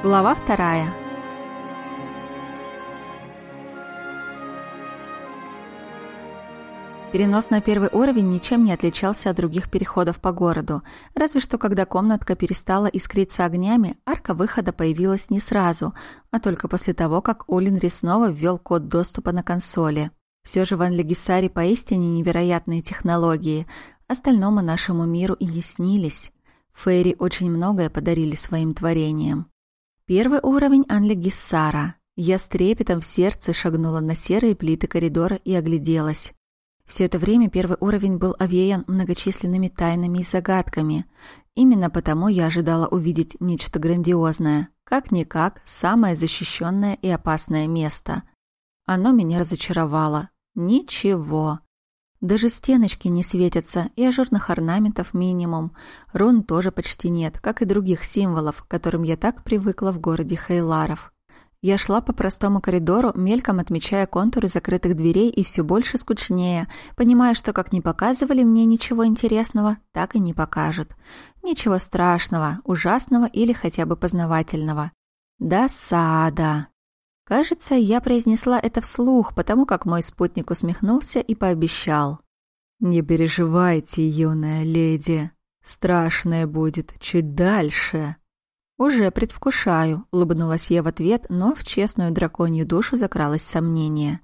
Глава вторая. Перенос на первый уровень ничем не отличался от других переходов по городу, разве что когда комнатка перестала искриться огнями, арка выхода появилась не сразу, а только после того, как Олинри снова ввел код доступа на консоли. Все же в Анлегисаре поистине невероятные технологии, остальному нашему миру и не снились. Фейри очень многое подарили своим творениям. Первый уровень Анлегиссара. Я с трепетом в сердце шагнула на серые плиты коридора и огляделась. Все это время первый уровень был овеян многочисленными тайнами и загадками. Именно потому я ожидала увидеть нечто грандиозное. Как-никак, самое защищенное и опасное место. Оно меня разочаровало. Ничего. Даже стеночки не светятся, и ажурных орнаментов минимум. Рун тоже почти нет, как и других символов, к которым я так привыкла в городе Хейларов. Я шла по простому коридору, мельком отмечая контуры закрытых дверей и все больше скучнее, понимая, что как не показывали мне ничего интересного, так и не покажут. Ничего страшного, ужасного или хотя бы познавательного. Досада. Кажется, я произнесла это вслух, потому как мой спутник усмехнулся и пообещал. «Не переживайте, юная леди. Страшное будет чуть дальше». «Уже предвкушаю», — улыбнулась я в ответ, но в честную драконью душу закралось сомнение.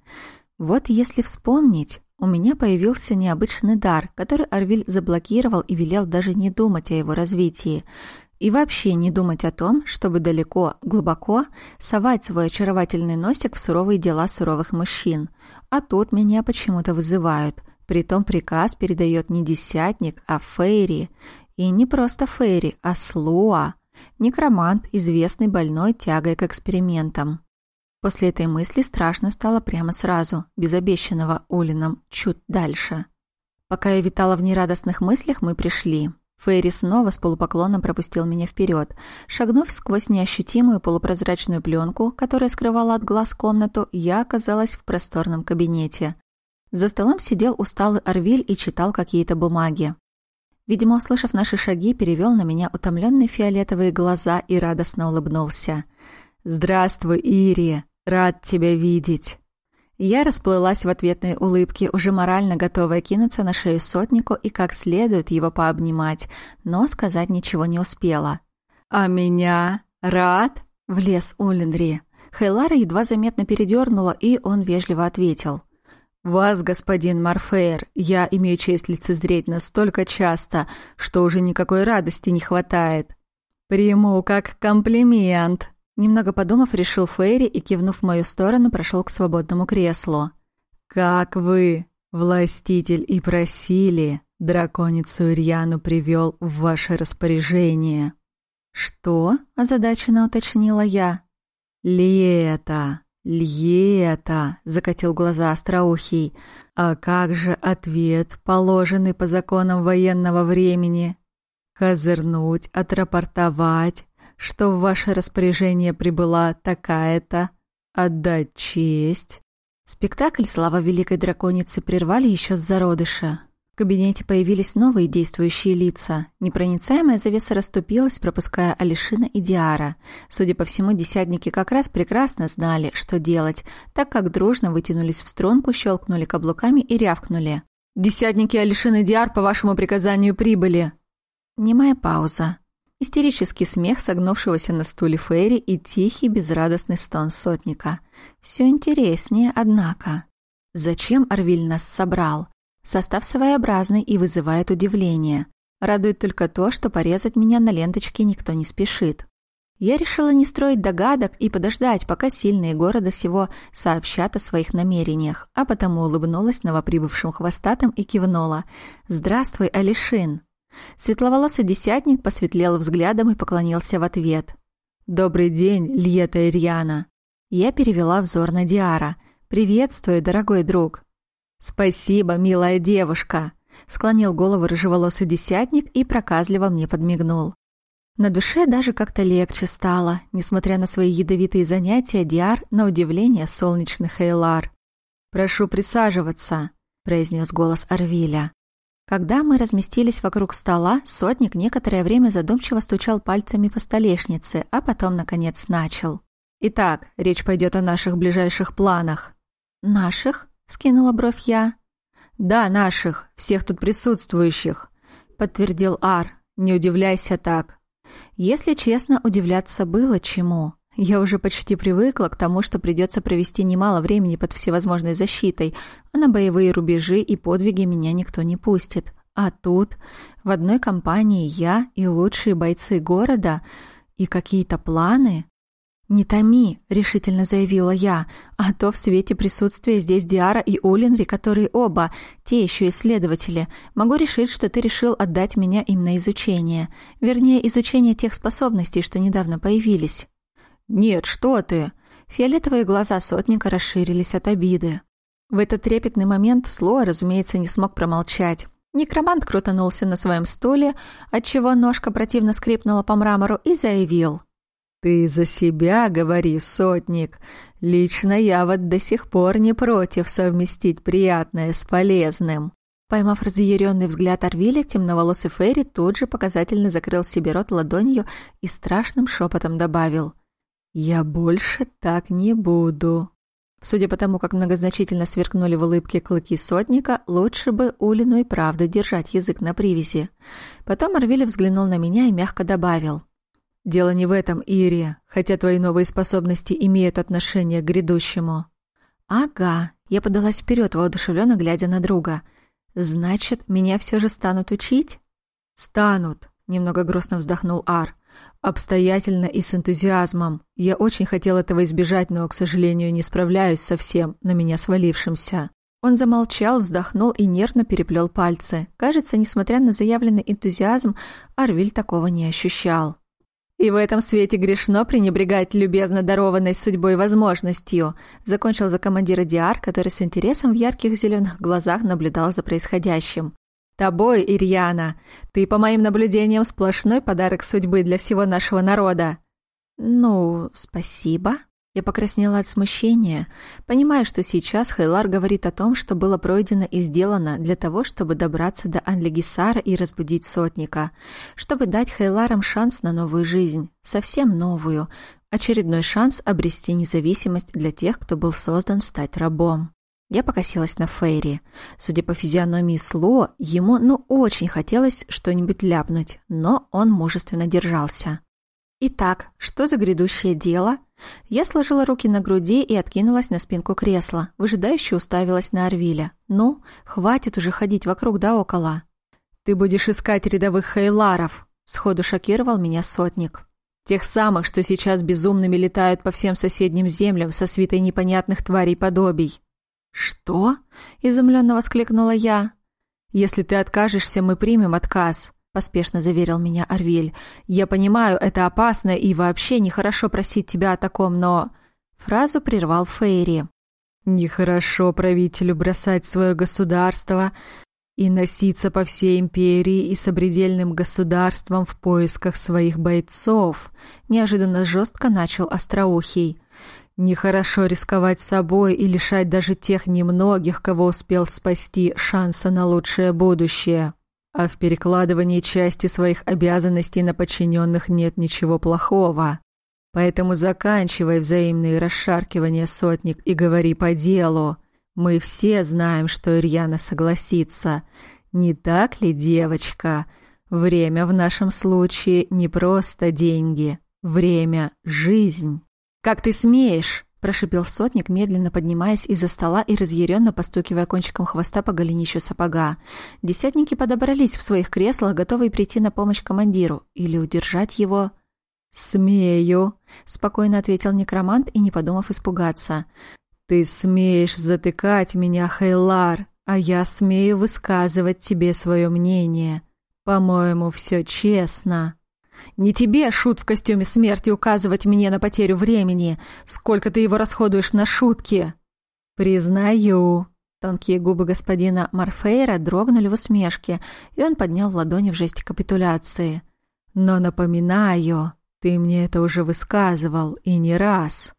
«Вот если вспомнить, у меня появился необычный дар, который Арвиль заблокировал и велел даже не думать о его развитии. И вообще не думать о том, чтобы далеко, глубоко совать свой очаровательный носик в суровые дела суровых мужчин. А тут меня почему-то вызывают. Притом приказ передает не десятник, а Фейри. И не просто Фейри, а Слуа. Некромант, известный больной тягой к экспериментам. После этой мысли страшно стало прямо сразу, без обещанного Улином чуть дальше. Пока я витала в нерадостных мыслях, мы пришли. Фейри снова с полупоклоном пропустил меня вперед. Шагнув сквозь неощутимую полупрозрачную пленку, которая скрывала от глаз комнату, я оказалась в просторном кабинете. За столом сидел усталый Арвиль и читал какие-то бумаги. Видимо, услышав наши шаги, перевел на меня утомленные фиолетовые глаза и радостно улыбнулся. «Здравствуй, Ири! Рад тебя видеть!» Я расплылась в ответной улыбке, уже морально готовая кинуться на шею сотнику и как следует его пообнимать, но сказать ничего не успела. «А меня? Рад?» — влез Уллинри. Хейлара едва заметно передернула, и он вежливо ответил. «Вас, господин Марфейр, я имею честь лицезреть настолько часто, что уже никакой радости не хватает. Приму как комплимент», Немного подумав, решил Фейри и, кивнув в мою сторону, прошел к свободному креслу. «Как вы, властитель, и просили, драконицу Ирьяну привел в ваше распоряжение». «Что?» – озадаченно уточнила я. «Лето, лето!» – закатил глаза остроухий. «А как же ответ, положенный по законам военного времени? Козырнуть, отрапортовать, что в ваше распоряжение прибыла такая-то, отдать честь». Спектакль «Слава Великой Драконицы» прервали еще с зародыша. В кабинете появились новые действующие лица. Непроницаемая завеса расступилась, пропуская Алишина и Диара. Судя по всему, десятники как раз прекрасно знали, что делать, так как дружно вытянулись в струнку, щелкнули каблуками и рявкнули. «Десятники Алишин и Диар по вашему приказанию прибыли!» Немая пауза. Истерический смех согнувшегося на стуле Фейри и тихий безрадостный стон сотника. Все интереснее, однако. Зачем Арвиль нас собрал? Состав своеобразный и вызывает удивление. Радует только то, что порезать меня на ленточке никто не спешит. Я решила не строить догадок и подождать, пока сильные города сего сообщат о своих намерениях, а потому улыбнулась новоприбывшим хвостатым и кивнула. «Здравствуй, Алишин!» Светловолосый десятник посветлел взглядом и поклонился в ответ. «Добрый день, Льета Ирьяна!» Я перевела взор на Диара. «Приветствую, дорогой друг!» «Спасибо, милая девушка!» Склонил голову рыжеволосый десятник и проказливо мне подмигнул. На душе даже как-то легче стало, несмотря на свои ядовитые занятия, Диар, на удивление, солнечный Хейлар. «Прошу присаживаться», — произнес голос Арвиля. Когда мы разместились вокруг стола, сотник некоторое время задумчиво стучал пальцами по столешнице, а потом, наконец, начал. «Итак, речь пойдет о наших ближайших планах». «Наших?» — скинула бровь я. «Да, наших, всех тут присутствующих», — подтвердил Ар. «Не удивляйся так». Если честно, удивляться было чему. Я уже почти привыкла к тому, что придется провести немало времени под всевозможной защитой, а на боевые рубежи и подвиги меня никто не пустит. А тут в одной компании я и лучшие бойцы города, и какие-то планы. «Не томи», — решительно заявила я, «а то в свете присутствия здесь Диара и Улинри, которые оба, те еще исследователи, могу решить, что ты решил отдать меня им на изучение. Вернее, изучение тех способностей, что недавно появились». «Нет, что ты!» Фиолетовые глаза сотника расширились от обиды. В этот трепетный момент Слоа, разумеется, не смог промолчать. Некромант крутанулся на своем стуле, отчего ножка противно скрипнула по мрамору, и заявил. «Ты за себя говори, сотник. Лично я вот до сих пор не против совместить приятное с полезным». Поймав разъяренный взгляд Арвиля, темноволосый Ферри тут же показательно закрыл себе рот ладонью и страшным шепотом добавил — «Я больше так не буду». Судя по тому, как многозначительно сверкнули в улыбке клыки сотника, лучше бы Улину и правда держать язык на привязи. Потом Арвили взглянул на меня и мягко добавил. «Дело не в этом, Ирия, хотя твои новые способности имеют отношение к грядущему». «Ага», — я подалась вперед, воодушевленно глядя на друга. «Значит, меня все же станут учить?» «Станут», — немного грустно вздохнул Ар. Обстоятельно и с энтузиазмом. Я очень хотел этого избежать, но, к сожалению, не справляюсь со всем на меня свалившимся. Он замолчал, вздохнул и нервно переплел пальцы. Кажется, несмотря на заявленный энтузиазм, Арвиль такого не ощущал. «И в этом свете грешно пренебрегать любезно дарованной судьбой возможностью», закончил за командира Диар, который с интересом в ярких зеленых глазах наблюдал за происходящим. Тобой, Ирьяна. Ты, по моим наблюдениям, сплошной подарок судьбы для всего нашего народа. Ну, спасибо. Я покраснела от смущения, понимая, что сейчас Хейлар говорит о том, что было пройдено и сделано для того, чтобы добраться до Анлегисара и разбудить сотника, чтобы дать Хейларам шанс на новую жизнь, совсем новую, очередной шанс обрести независимость для тех, кто был создан стать рабом. Я покосилась на Фейри. Судя по физиономии Сло, ему ну очень хотелось что-нибудь ляпнуть, но он мужественно держался. Итак, что за грядущее дело? Я сложила руки на груди и откинулась на спинку кресла, выжидающе уставилась на Арвиля. Ну, хватит уже ходить вокруг да около. Ты будешь искать рядовых хейларов, сходу шокировал меня сотник. Тех самых, что сейчас безумными летают по всем соседним землям со свитой непонятных тварей подобий. «Что?» — изумленно воскликнула я. «Если ты откажешься, мы примем отказ», — поспешно заверил меня Арвель. «Я понимаю, это опасно и вообще нехорошо просить тебя о таком, но...» Фразу прервал Фейри. «Нехорошо правителю бросать свое государство и носиться по всей империи и сопредельным государствам в поисках своих бойцов», неожиданно жестко начал Остроухий. Нехорошо рисковать собой и лишать даже тех немногих, кого успел спасти, шанса на лучшее будущее. А в перекладывании части своих обязанностей на подчиненных нет ничего плохого. Поэтому заканчивай взаимные расшаркивания, сотник, и говори по делу. Мы все знаем, что Ирьяна согласится. Не так ли, девочка? Время в нашем случае не просто деньги. Время — жизнь. «Как ты смеешь?» – прошипел сотник, медленно поднимаясь из-за стола и разъяренно постукивая кончиком хвоста по голенищу сапога. Десятники подобрались в своих креслах, готовые прийти на помощь командиру или удержать его. «Смею», — спокойно ответил некромант и, не подумав испугаться. «Ты смеешь затыкать меня, Хейлар, а я смею высказывать тебе свое мнение. По-моему, все честно». Не тебе, шут в костюме смерти, указывать мне на потерю времени. Сколько ты его расходуешь на шутки?» «Признаю». Тонкие губы господина Марфейра дрогнули в усмешке, и он поднял ладони в жесте капитуляции. «Но напоминаю, ты мне это уже высказывал, и не раз».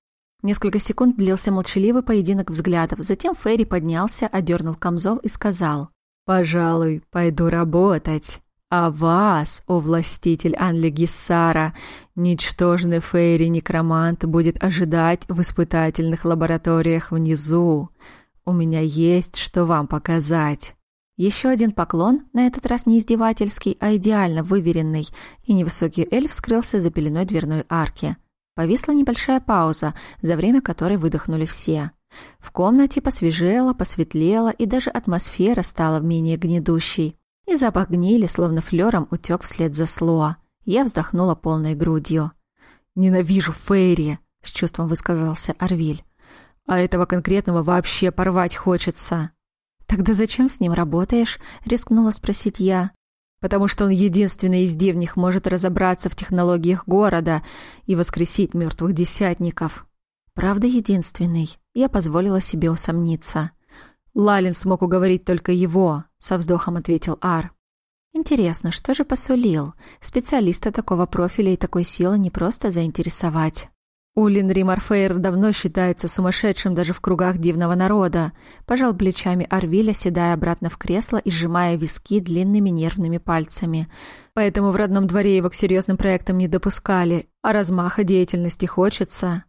Несколько секунд длился молчаливый поединок взглядов, затем Ферри поднялся, одернул камзол и сказал. Пожалуй, пойду работать. А вас, о властитель Анли Гиссара, ничтожный Фейри-некромант будет ожидать в испытательных лабораториях внизу. У меня есть что вам показать». Еще один поклон, на этот раз не издевательский, а идеально выверенный, и невысокий эльф скрылся за пеленой дверной арки. Повисла небольшая пауза, за время которой выдохнули все. В комнате посвежело, посветлело, и даже атмосфера стала менее гнедущей. И запах гнили, словно флером, утек вслед за Слоа. Я вздохнула полной грудью. «Ненавижу Фейри!» — с чувством высказался Арвиль. «А этого конкретного вообще порвать хочется!» «Тогда зачем с ним работаешь?» — рискнула спросить я. «Потому что он единственный из древних может разобраться в технологиях города и воскресить мертвых десятников». «Правда единственный?» Я позволила себе усомниться. «Лалин смог уговорить только его», — со вздохом ответил Ар. «Интересно, что же посулил? Специалиста такого профиля и такой силы не просто заинтересовать». Улин Римарфейр давно считается сумасшедшим даже в кругах дивного народа. Пожал плечами Арвиля, седая обратно в кресло и сжимая виски длинными нервными пальцами. Поэтому в родном дворе его к серьезным проектам не допускали, а размаха деятельности хочется.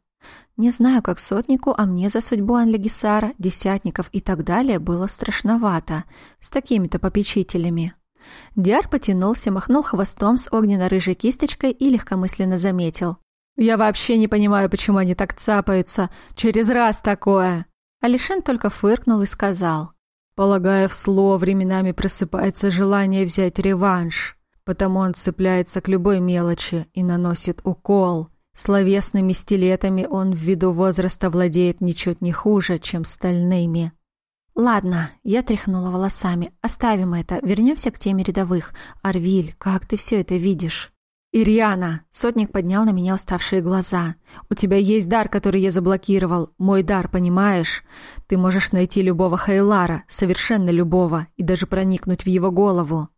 Не знаю, как сотнику, а мне за судьбу Анлегисара, десятников и так далее было страшновато. С такими-то попечителями. Диар потянулся, махнул хвостом с огненно-рыжей кисточкой и легкомысленно заметил. Я вообще не понимаю, почему они так цапаются. Через раз такое. Алишин только фыркнул и сказал. Полагая в слово, временами просыпается желание взять реванш. Потому он цепляется к любой мелочи и наносит укол. Словесными стилетами он ввиду возраста владеет ничуть не хуже, чем стальными. «Ладно», — я тряхнула волосами. «Оставим это, вернемся к теме рядовых. Арвиль, как ты все это видишь?» «Ирьяна!» — сотник поднял на меня уставшие глаза. «У тебя есть дар, который я заблокировал. Мой дар, понимаешь? Ты можешь найти любого Хайлара, совершенно любого, и даже проникнуть в его голову».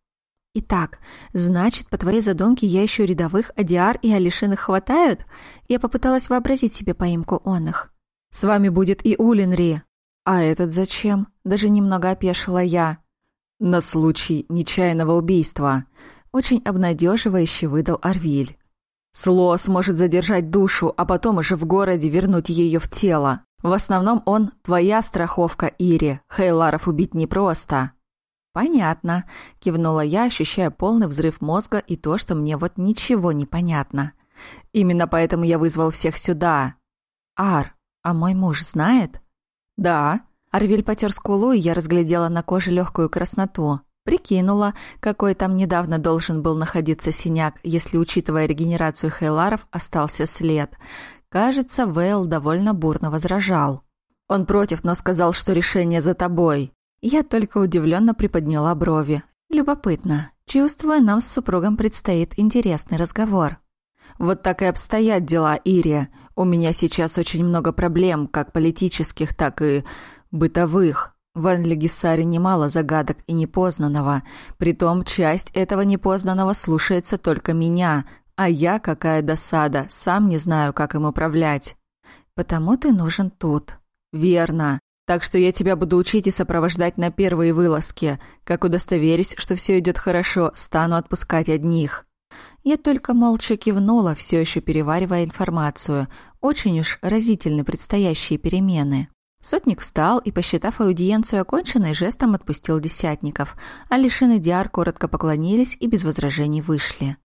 «Итак, значит, по твоей задумке я ищу рядовых, а Диар и Алишиных хватают?» Я попыталась вообразить себе поимку он их. «С вами будет и Улинри». «А этот зачем?» Даже немного опешила я. «На случай нечаянного убийства», очень обнадеживающе выдал Арвиль. Сло сможет задержать душу, а потом уже в городе вернуть ее в тело. В основном он твоя страховка, Ири. Хейларов убить непросто. Понятно, кивнула я, ощущая полный взрыв мозга и то, что мне вот ничего не понятно. Именно поэтому я вызвал всех сюда. Ар, а мой муж знает? Да. Арвиль потер скулу, и я разглядела на коже легкую красноту. Прикинула, какой там недавно должен был находиться синяк, если, учитывая регенерацию хейларов, остался след. Кажется, Вейл довольно бурно возражал. Он против, но сказал, что решение за тобой. Я только удивленно приподняла брови. Любопытно. Чувствую, нам с супругом предстоит интересный разговор. Вот так и обстоят дела, Ирия. У меня сейчас очень много проблем, как политических, так и бытовых. В Анлегисаре немало загадок и непознанного. Притом часть этого непознанного слушается только меня, а я, какая досада, сам не знаю, как им управлять. Потому ты нужен тут. Верно. Так что я тебя буду учить и сопровождать на первые вылазки. Как удостоверюсь, что все идет хорошо, стану отпускать одних. Я только молча кивнула, все еще переваривая информацию. Очень уж разительны предстоящие перемены. Сотник встал и, посчитав аудиенцию оконченной, жестом отпустил десятников, а Лишин и Диар коротко поклонились и без возражений вышли.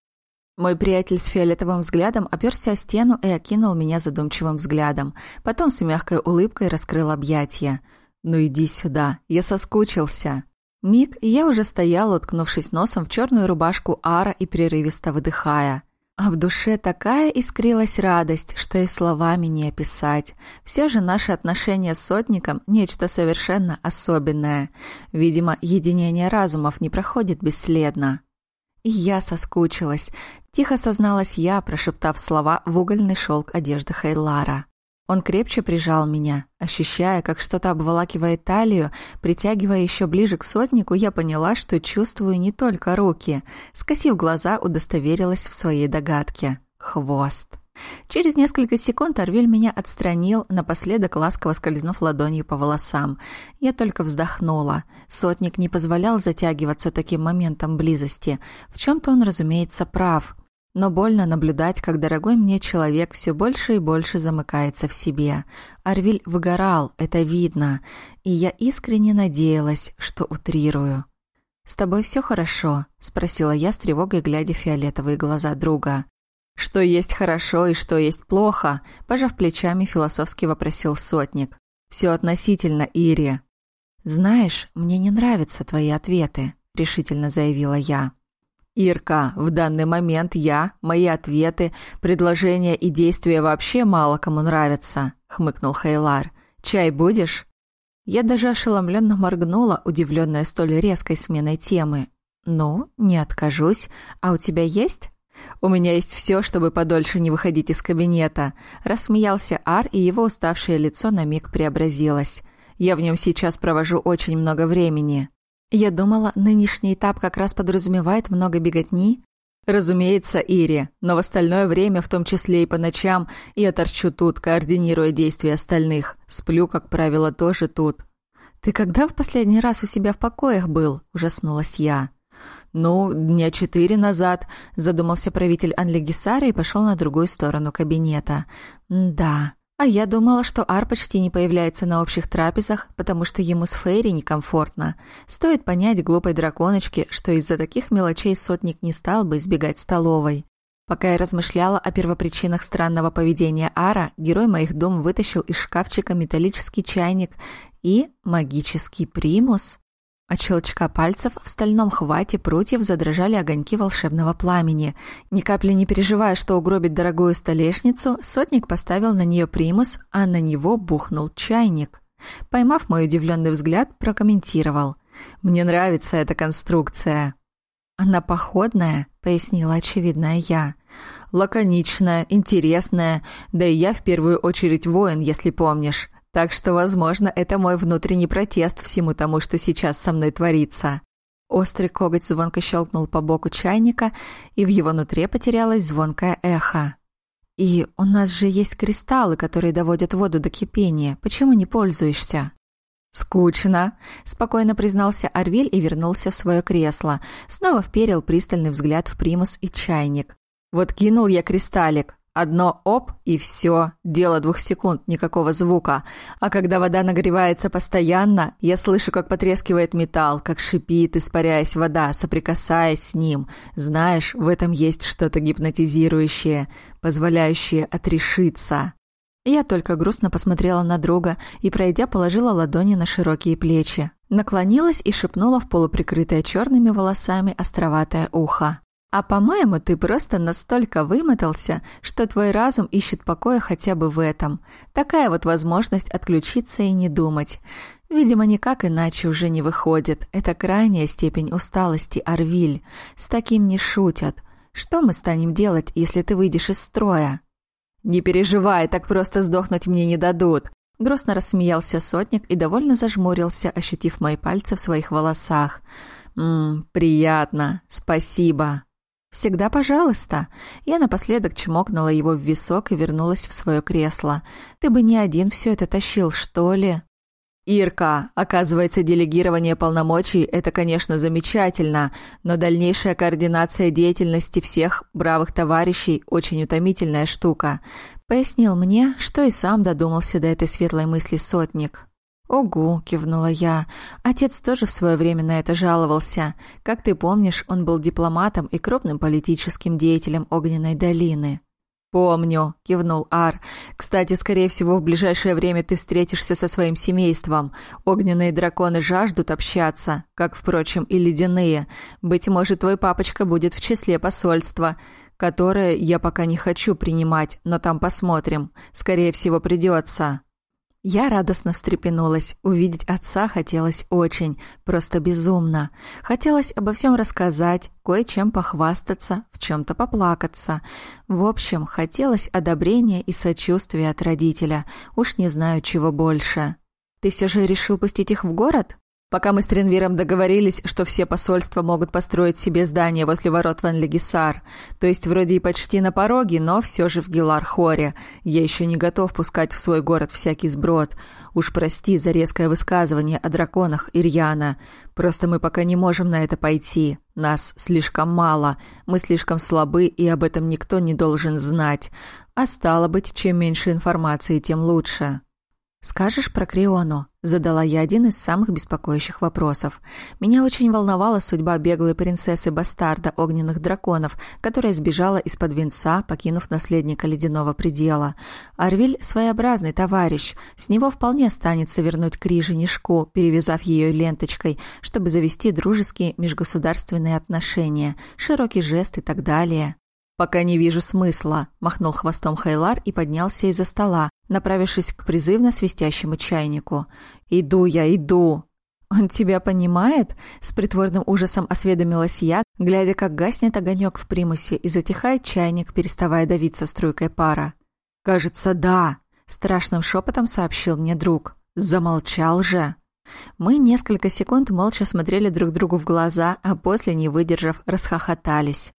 Мой приятель с фиолетовым взглядом оперся о стену и окинул меня задумчивым взглядом. Потом с мягкой улыбкой раскрыл объятия. «Ну иди сюда, я соскучился». Миг, и я уже стояла, уткнувшись носом в черную рубашку Ара и прерывисто выдыхая – а в душе такая искрилась радость, что и словами не описать. Все же наши отношения с сотником – нечто совершенно особенное. Видимо, единение разумов не проходит бесследно. Я соскучилась. Тихо созналась я, прошептав слова в угольный шелк одежды Хейлара. Он крепче прижал меня. Ощущая, как что-то обволакивает талию, притягивая еще ближе к сотнику, я поняла, что чувствую не только руки. Скосив глаза, удостоверилась в своей догадке. Хвост. Через несколько секунд Арвиль меня отстранил, напоследок ласково скользнув ладонью по волосам. Я только вздохнула. Сотник не позволял затягиваться таким моментом близости. В чем-то он, разумеется, прав. Но больно наблюдать, как дорогой мне человек все больше и больше замыкается в себе. Арвиль выгорал, это видно, и я искренне надеялась, что утрирую. «С тобой все хорошо?» — спросила я с тревогой, глядя в фиолетовые глаза друга. «Что есть хорошо и что есть плохо?» — пожав плечами, философски вопросил сотник. «Все относительно, Ири». «Знаешь, мне не нравятся твои ответы», — решительно заявила я. «Ирка, в данный момент я, мои ответы, предложения и действия вообще мало кому нравятся», — хмыкнул Хейлар. «Чай будешь?» Я даже ошеломленно моргнула, удивленная столь резкой сменой темы. «Ну, не откажусь. А у тебя есть?» «У меня есть все, чтобы подольше не выходить из кабинета», — рассмеялся Ар, и его уставшее лицо на миг преобразилось. «Я в нем сейчас провожу очень много времени». Я думала, нынешний этап как раз подразумевает много беготни. Разумеется, Ири, но в остальное время, в том числе и по ночам, я торчу тут, координируя действия остальных. Сплю, как правило, тоже тут. «Ты когда в последний раз у себя в покоях был?» – ужаснулась я. «Ну, дня четыре назад», – задумался правитель Анлегисара и пошел на другую сторону кабинета. «Да, а я думала, что Ар почти не появляется на общих трапезах, потому что ему с Фейри некомфортно. Стоит понять глупой драконочке, что из-за таких мелочей сотник не стал бы избегать столовой. Пока я размышляла о первопричинах странного поведения Ара, герой моих дум вытащил из шкафчика металлический чайник и магический примус. От щелчка пальцев в стальном хвате прутьев задрожали огоньки волшебного пламени. Ни капли не переживая, что угробит дорогую столешницу, сотник поставил на нее примус, а на него бухнул чайник. Поймав мой удивленный взгляд, прокомментировал. «Мне нравится эта конструкция». «Она походная», — пояснила очевидная я. «Лаконичная, интересная, да и я в первую очередь воин, если помнишь. Так что, возможно, это мой внутренний протест всему тому, что сейчас со мной творится. Острый коготь звонко щелкнул по боку чайника, и в его нутре потерялось звонкое эхо. «И у нас же есть кристаллы, которые доводят воду до кипения. Почему не пользуешься?» «Скучно», — спокойно признался Арвель и вернулся в свое кресло. Снова вперил пристальный взгляд в примус и чайник. «Вот кинул я кристаллик, Одно оп и все. Дело двух секунд, никакого звука. А когда вода нагревается постоянно, я слышу, как потрескивает металл, как шипит, испаряясь вода, соприкасаясь с ним. Знаешь, в этом есть что-то гипнотизирующее, позволяющее отрешиться. Я только грустно посмотрела на друга и, пройдя, положила ладони на широкие плечи. Наклонилась и шепнула в полуприкрытое черными волосами островатое ухо. А по-моему, ты просто настолько вымотался, что твой разум ищет покоя хотя бы в этом. Такая вот возможность отключиться и не думать. Видимо, никак иначе уже не выходит. Это крайняя степень усталости, Арвиль. С таким не шутят. Что мы станем делать, если ты выйдешь из строя? Не переживай, так просто сдохнуть мне не дадут. Грустно рассмеялся сотник и довольно зажмурился, ощутив мои пальцы в своих волосах. «Ммм, приятно. Спасибо». «Всегда пожалуйста». Я напоследок чмокнула его в висок и вернулась в свое кресло. «Ты бы не один все это тащил, что ли?» «Ирка, оказывается, делегирование полномочий – это, конечно, замечательно, но дальнейшая координация деятельности всех бравых товарищей – очень утомительная штука», – пояснил мне, что и сам додумался до этой светлой мысли сотник. «Огу!» – кивнула я. Отец тоже в свое время на это жаловался. Как ты помнишь, он был дипломатом и крупным политическим деятелем Огненной долины. «Помню», — кивнул Ар. «Кстати, скорее всего, в ближайшее время ты встретишься со своим семейством. Огненные драконы жаждут общаться, как, впрочем, и ледяные. Быть может, твой папочка будет в числе посольства, которое я пока не хочу принимать, но там посмотрим. Скорее всего, придется». Я радостно встрепенулась. Увидеть отца хотелось очень, просто безумно. Хотелось обо всем рассказать, кое-чем похвастаться, в чем-то поплакаться. В общем, хотелось одобрения и сочувствия от родителя. Уж не знаю, чего больше. «Ты все же решил пустить их в город?» Пока мы с Тренвиром договорились, что все посольства могут построить себе здание возле ворот Ван Легисар, то есть вроде и почти на пороге, но все же в Гилар-Хоре. Я еще не готов пускать в свой город всякий сброд. Уж прости за резкое высказывание о драконах, Ирьяна. Просто мы пока не можем на это пойти. Нас слишком мало, мы слишком слабы, и об этом никто не должен знать. А стало быть, чем меньше информации, тем лучше. «Скажешь про Криону?» – задала я один из самых беспокоящих вопросов. Меня очень волновала судьба беглой принцессы-бастарда огненных драконов, которая сбежала из-под венца, покинув наследника ледяного предела. Арвиль – своеобразный товарищ. С него вполне станется вернуть Кри женишку, перевязав ее ленточкой, чтобы завести дружеские межгосударственные отношения, широкий жест и так далее. «Пока не вижу смысла», – махнул хвостом Хайлар и поднялся из-за стола, направившись к призывно свистящему чайнику. «Иду я, иду!» «Он тебя понимает?» – с притворным ужасом осведомилась я, глядя, как гаснет огонек в примусе и затихает чайник, переставая давиться струйкой пара. «Кажется, да», – страшным шепотом сообщил мне друг. «Замолчал же!» Мы несколько секунд молча смотрели друг другу в глаза, а после, не выдержав, расхохотались.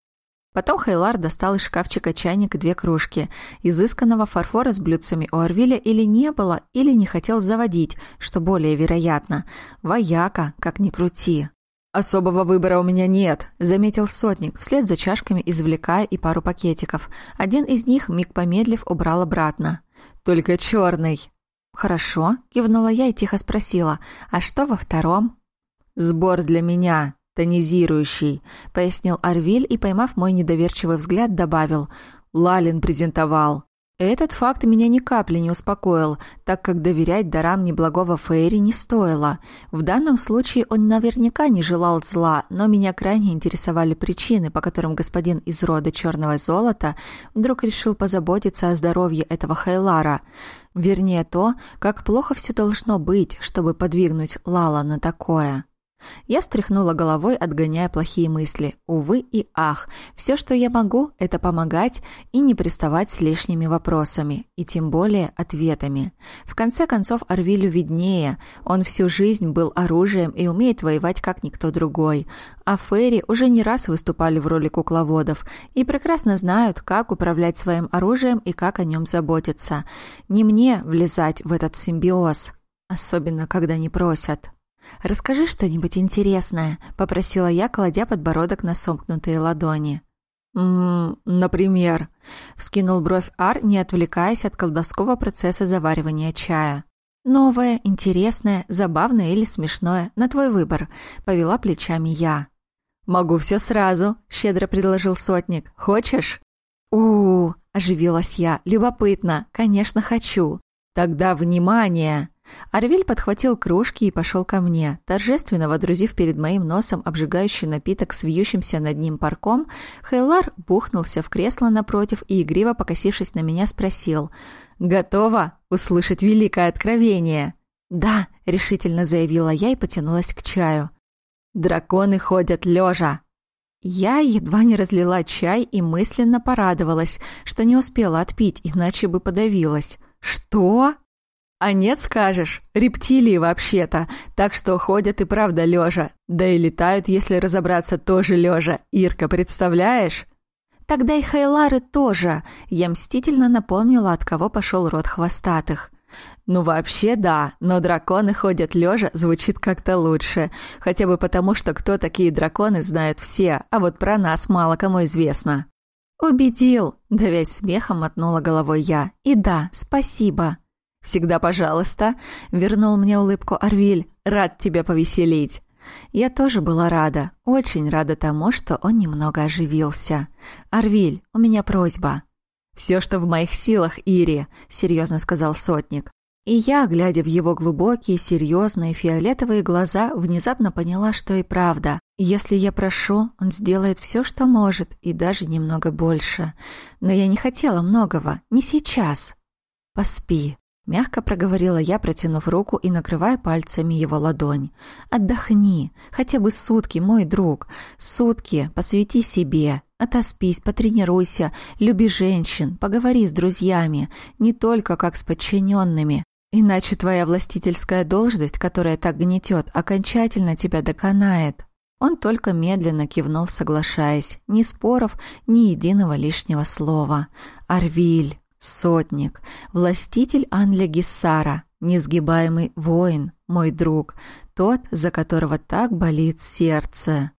Потом Хейлар достал из шкафчика чайник и две кружки. Изысканного фарфора с блюдцами у Арвиля или не было, или не хотел заводить, что более вероятно. Вояка, как ни крути. «Особого выбора у меня нет», — заметил сотник, вслед за чашками извлекая и пару пакетиков. Один из них, миг помедлив, убрал обратно. «Только черный». «Хорошо», — кивнула я и тихо спросила. «А что во втором?» «Сбор для меня», «Тонизирующий», — пояснил Арвиль и, поймав мой недоверчивый взгляд, добавил. «Лалин презентовал». Этот факт меня ни капли не успокоил, так как доверять дарам неблагого Фейри не стоило. В данном случае он наверняка не желал зла, но меня крайне интересовали причины, по которым господин из рода черного золота вдруг решил позаботиться о здоровье этого Хайлара. Вернее, то, как плохо все должно быть, чтобы подвигнуть Лала на такое. Я стряхнула головой, отгоняя плохие мысли. Увы и ах, все, что я могу, это помогать и не приставать с лишними вопросами, и тем более ответами. В конце концов, Арвилю виднее. Он всю жизнь был оружием и умеет воевать как никто другой. А Ферри уже не раз выступали в роли кукловодов и прекрасно знают, как управлять своим оружием и как о нем заботиться. Не мне влезать в этот симбиоз, особенно когда не просят. «Расскажи что-нибудь интересное», — попросила я, кладя подбородок на сомкнутые ладони. «Ммм, например», — вскинул бровь Ар, не отвлекаясь от колдовского процесса заваривания чая. «Новое, интересное, забавное или смешное, на твой выбор», — повела плечами я. «Могу все сразу», — щедро предложил сотник. «Хочешь?» «У-у-у», — оживилась я. «Любопытно. Конечно, хочу». «Тогда внимание!» Арвиль подхватил кружки и пошел ко мне. Торжественно водрузив перед моим носом обжигающий напиток с вьющимся над ним парком, Хейлар бухнулся в кресло напротив и, игриво покосившись на меня, спросил «Готова услышать великое откровение?» «Да», — решительно заявила я и потянулась к чаю. «Драконы ходят лежа!» Я едва не разлила чай и мысленно порадовалась, что не успела отпить, иначе бы подавилась. «Что?» А нет, скажешь, рептилии вообще-то, так что ходят и правда лежа. Да и летают, если разобраться, тоже лежа. Ирка, представляешь? Тогда и Хайлары тоже. Я мстительно напомнила, от кого пошел род хвостатых. Ну вообще да, но драконы ходят лежа звучит как-то лучше. Хотя бы потому, что кто такие драконы знают все, а вот про нас мало кому известно. «Убедил!» – давясь смехом мотнула головой я. «И да, спасибо!» «Всегда пожалуйста», — вернул мне улыбку Арвиль. «Рад тебя повеселить». Я тоже была рада, очень рада тому, что он немного оживился. «Арвиль, у меня просьба». «Все, что в моих силах, Ири», — серьезно сказал сотник. И я, глядя в его глубокие, серьезные, фиолетовые глаза, внезапно поняла, что и правда. Если я прошу, он сделает все, что может, и даже немного больше. Но я не хотела многого, не сейчас. Поспи. Мягко проговорила я, протянув руку и накрывая пальцами его ладонь. «Отдохни, хотя бы сутки, мой друг. Сутки посвяти себе. Отоспись, потренируйся, люби женщин, поговори с друзьями, не только как с подчиненными. иначе твоя властительская должность, которая так гнетет, окончательно тебя доконает». Он только медленно кивнул, соглашаясь. Ни споров, ни единого лишнего слова. Арвиль, сотник, властитель Анля Гиссара, несгибаемый воин, мой друг, тот, за которого так болит сердце.